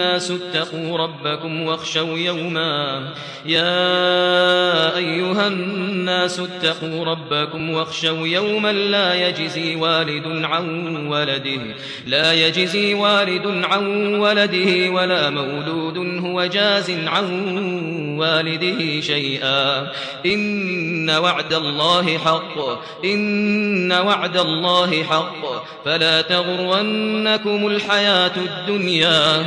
اتقوا ربكم واخشوا يوما. يا أيها الناس اتقوا ربكم واخشوا يوما لا يجزي والد عن ولده لا يجزي والد عن ولده ولا مولود هو جاز عن والده شيئا. إن وعد الله حق إن وعد الله حق. فلا تغرنكم الحياة الدنيا